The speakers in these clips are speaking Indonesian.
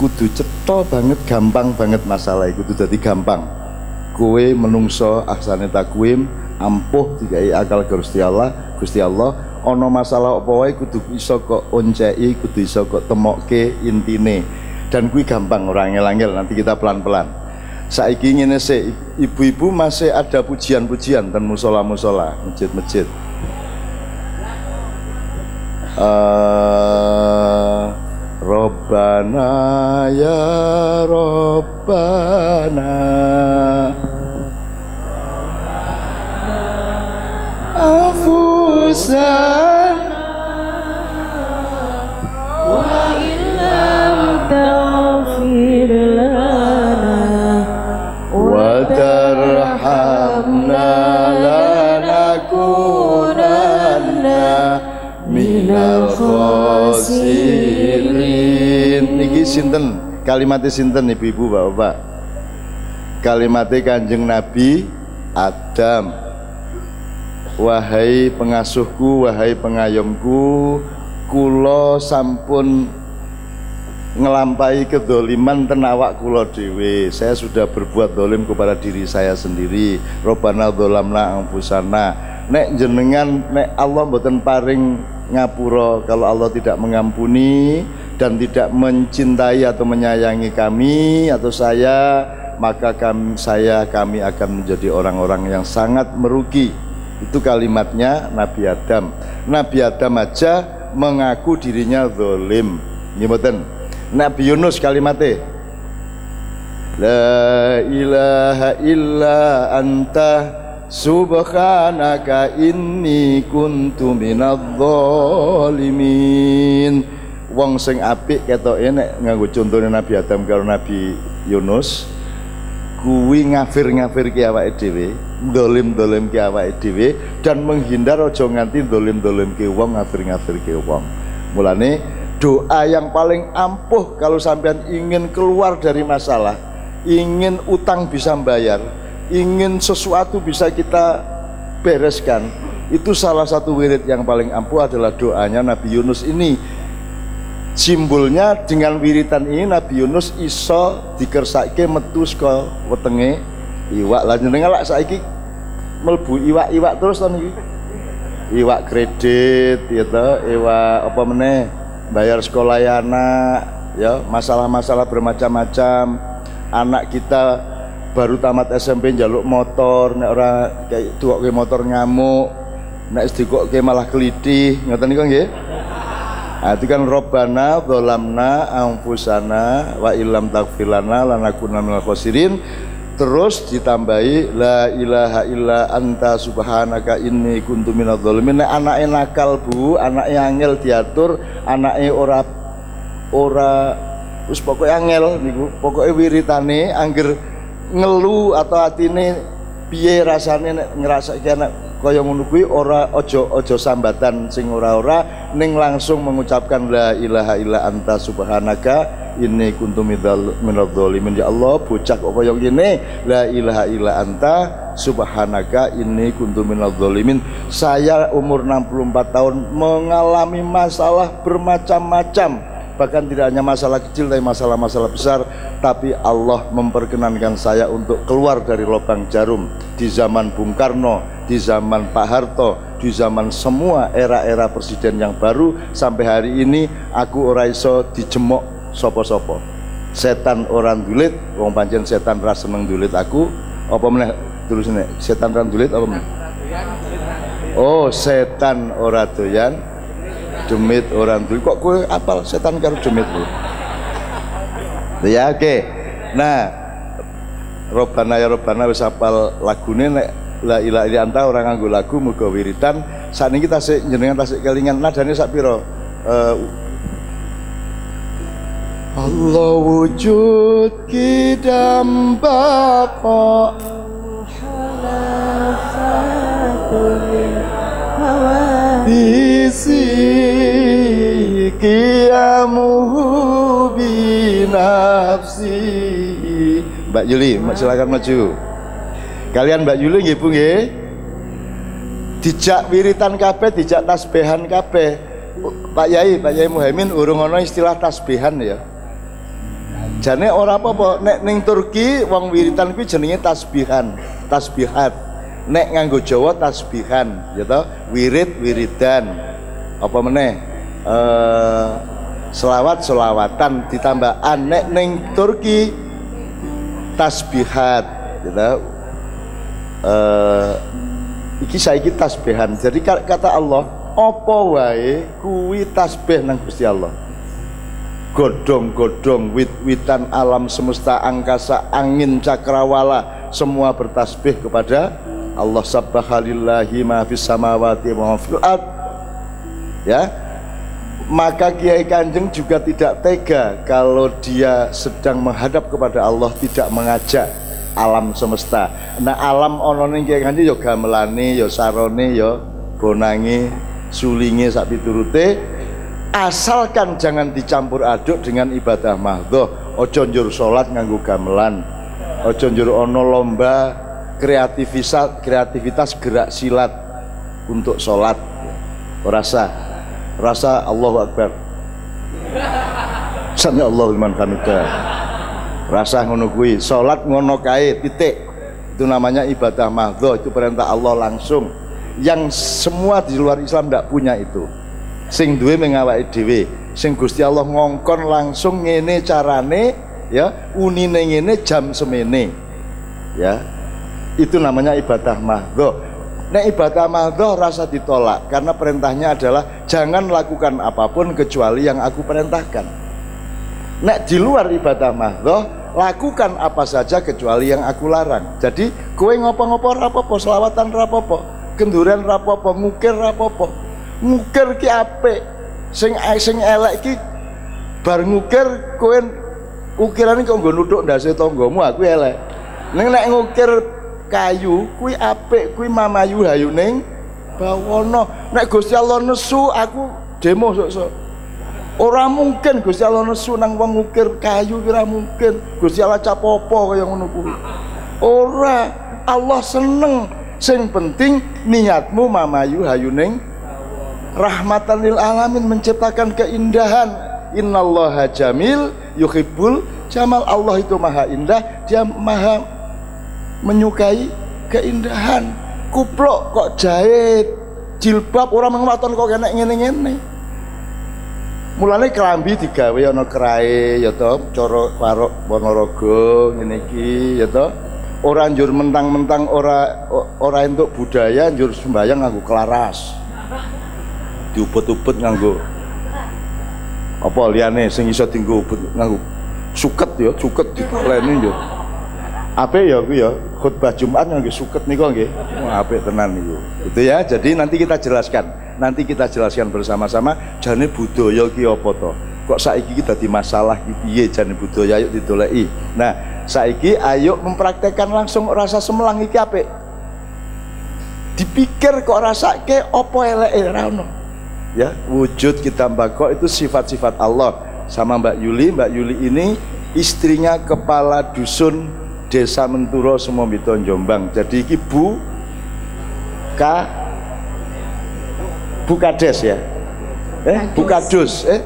kudu cetha banget gampang banget masalah kudu dadi gampang. Kowe menungso aksane takwim ampuh dikai akal Gusti Allah Gusti Allah. Ana masalah apa wae kudu iso kok onceki kudu iso kok temokke intine. Dan kuwi gampang orang angel nanti kita pelan-pelan. Saiki ngene sih ibu-ibu masih ada pujian-pujian dan musola-musola masjid-masjid. Uh, Robbana ya Robbana Afusan Wa illam taghfir lana Wa tarhamna lanakunanna minal khosirin Niki sinten? Kalimatnya sinten ibu-ibu bapak-bapak? Kalimatnya kanjeng Nabi Adam. Wahai pengasuhku, wahai pengayomku, kulo sampun ngelampai kedoliman tenawak kulo dewe saya sudah berbuat dolim kepada diri saya sendiri. Robbana dolamna angfusana nek jenengan nek Allah mboten paring ngapura kalau Allah tidak mengampuni dan tidak mencintai atau menyayangi kami atau saya maka kami, saya kami akan menjadi orang-orang yang sangat merugi. Itu kalimatnya Nabi Adam. Nabi Adam aja mengaku dirinya zolim nyebutin Nabi Yunus kalimatnya La ilaha illa anta subhanaka inni kuntu minadh dhalimin. Wong sing apik ketoke nek nganggo contone Nabi Adam karo Nabi Yunus kuwi ngafir-ngafir ki awake dhewe dolim-dolim ke awake dhewe dan menghindar aja nganti dolim-dolim ke wong ngafir-ngafir ke wong. Mulane doa yang paling ampuh kalau sampean ingin keluar dari masalah ingin utang bisa bayar ingin sesuatu bisa kita bereskan. Itu salah satu wirid yang paling ampuh adalah doanya Nabi Yunus ini. Simbolnya dengan wiritan ini Nabi Yunus iso dikersake metu saka wetenge iwak. Lah jenengan lak saiki melbu iwak-iwak terus to niki? Iwak kredit to iwak apa meneh bayar sekolah anak ya masalah-masalah bermacam-macam. Anak kita baru tamat SMP jaluk motor nek ora kayak tuwake motor ngamuk nek sedikokke malah kelitih ngoten niku Nah, itu kan Robbana dolamna anfusana wa ilam takfilana lanakuna minal khosirin terus ditambahi la ilaha illa anta subhanaka inni kuntu minadh dhalimin. Nek anake nakal Bu anake angel diatur anake ora ora wis pokoke angel niku pokoke wiritane angger ngelu atau atine piye rasane nek ngrasake anak kaya ngono ora ojo ojo sambatan sing ora-ora ning langsung mengucapkan la ilaha illa anta subhanaka inni kuntu minadh dhalimin. Ya Allah bocah kok kaya ngene? La ilaha illa anta subhanaka inni kuntu dhalimin. Saya umur 64 tahun mengalami masalah bermacam-macam bahkan tidak hanya masalah kecil tapi masalah-masalah besar tapi Allah memperkenankan saya untuk keluar dari lubang jarum di zaman Bung Karno di zaman Pak Harto di zaman semua era-era presiden yang baru. Sampai hari ini aku ora iso dijemok sopo-sopo. Setan orang dulit wong pancen setan ras seneng dulit aku. Apa meneh terus ini setan orang dulit apa meneh? Oh setan ora doyan demit orang tuh. Kok kue apal? Setan karo demit lu ya oke. Okay. nah Robana ya Robana wis apal lagune nek la ilaha illa anta orang nganggo lagu muga wiritan saat ini kita sik jenengan tasik kelingan. Nadane sak pira? Uh, Allah wujud kidam baqa Isi qiyamuhu binafsi. Mbak Yuli, silakan maju. Kalian Mbak Yuli nggih Bu nggih. Dijak wiritan kabeh, dijak tasbihan kabeh. Pak Yai, Pak Yai Muhammad urung ana istilah tasbihan ya. Jane ora apa-apa nek ning Turki wong wiritan kuwi jenenge tasbihan, tasbihat. Nek nganggo Jawa tasbihan, ya toh, wirid wiridan. Apa meneh? Eh selawat selawatan ditambah an nek ning Turki tasbihat, toh. Eh iki saiki tasbihan. Jadi ka- kata Allah, apa wae kuwi tasbih nang Gusti Allah godong-godong wit-witan alam semesta angkasa angin cakrawala semua bertasbih kepada Allah samawati wa fil ard ya. Maka Kiai Kanjeng juga tidak tega kalau dia sedang menghadap kepada Allah tidak mengajak alam semesta. Nah alam ono ning Kiai Kanjeng ya gamelane ya sarone ya bonange sulinge sak piturute. Asalkan jangan dicampur aduk dengan ibadah mahdoh ojo njur sholat nganggo gamelan. Ojo njur ono lomba kreativitas kreativitas gerak silat untuk sholat rasa rasa Allahu Akbar. Sami Allahu liman hamidah. Rasa ngono kuwi sholat ngono kae titik. Itu namanya ibadah mahdoh itu perintah Allah langsung. Yang semua di luar Islam tidak punya itu. Sing duwe mengawake dhewe sing Gusti Allah ngongkon langsung ngene carane ya unine ngene jam semene. Ya itu namanya ibadah mahdho nek ibadah mahdho rasa ditolak karena perintahnya adalah jangan lakukan apa pun kecuali yang aku perintahkan. Nek di luar ibadah mahdho lakukan apa saja kecuali yang aku larang. Jadi kowe ngopo-ngopo rapopo selawatan rapopo kenduran rapopo ngukir rapopo ngukir ki apik sing sing elek ki bar ngukir kowe ukirane kok nggo nuthuk ndase tanggamu aku elek. Ning nek ngukir kayu kuwi apik kuwi mamayu hayuning bawono. Nek Gusti Allah nesu aku demo sok-sok. Ora mungkin Gusti Allah nesu nang wong ngukir kayu kira mungkin. Gusti Allah capopo kaya ngono kuwi? Ora. Allah seneng. Sing penting niatmu mamayu hayuning rahmatan lil alamin menciptakan keindahan. Innallaha jamil yuhibbul jamal. Allah itu maha indah dia maha menyukai keindahan. Kuplok kok jahit. Jilbab orang mengaton kok kena ngene-ngene. Mulane kelambi digawe ana krae ya to cara warok Ponorogo ngene iki ya to ora njur mentang-mentang ora ora entuk budaya njur sembayang nganggo kelaras. Diupet-upet nganggo apa liyane sing iso dienggo nganggo suket ya suket ditaleni ya apik ya kuwi ya khutbah Jumat nganggo suket niku nggih. Wah, apik tenan niku. Itu ya jadi nanti kita jelaskan. Nanti kita jelaskan bersama-sama jane budaya ki apa to? Kok saiki kita di masalah ki piye jane budaya ayo didoleki? Nah saiki ayo mempraktekkan langsung rasa semelang iki apik. Dipikir kok rasake apa eleke ora ono. Ya wujud kita mbako itu sifat-sifat Allah. Sama Mbak Yuli Mbak Yuli ini istrinya kepala dusun desa Menturo Semombito Jombang jadi iki Bu Ka Bukades ya eh Bukadus eh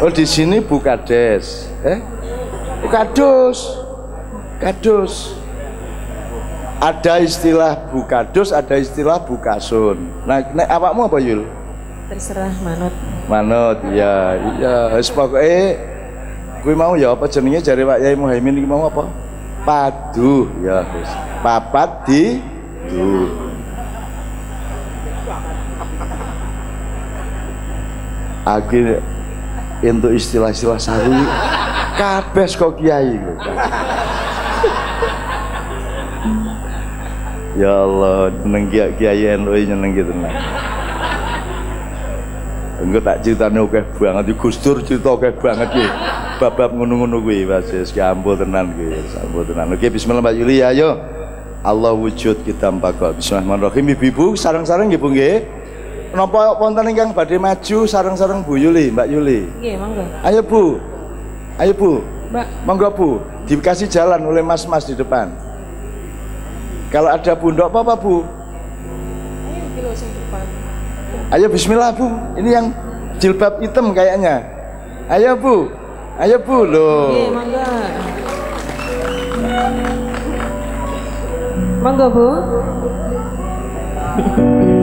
Oh di sini Bukades eh Bukadus Kadus ada istilah bukadus, ada istilah bukasun. Nah, nek awakmu apa Yul? Terserah manut. Manut, ya, iya. Wis pokoke kuwi mau ya apa jenenge jare Pak Yai Muhaimin iki mau apa? Padu, ya wis. Papat di du. Akhir untuk istilah-istilah saru kabeh kok kiai. Ya Allah, nyeneng kiai NU nyeneng gitu nah. Enggak tak ceritane oke banget di Gus Dur cerita oke banget ki. Babab ngono-ngono kuwi Mas wis ki ampun tenan ki, ampun tenan. Oke bismillah Mbak Yuli ayo. Allah wujud kita mbako. Bismillahirrahmanirrahim Ibu sarang-sarang nggih Bu nggih. Napa wonten ingkang badhe maju sarang-sarang Bu Yuli, Mbak Yuli. Nggih, monggo. Ayo Bu. Ayo Bu. Mbak, Monggo Bu, dikasih jalan oleh mas-mas di depan. Kalau ada bundok apa, apa Bu? ayo kilo sing depan. Ayo bismillah Bu, ini yang jilbab hitam kayaknya. Ayo Bu, Ayo Bu lo. Nggih, mangga. Mangga, Bu.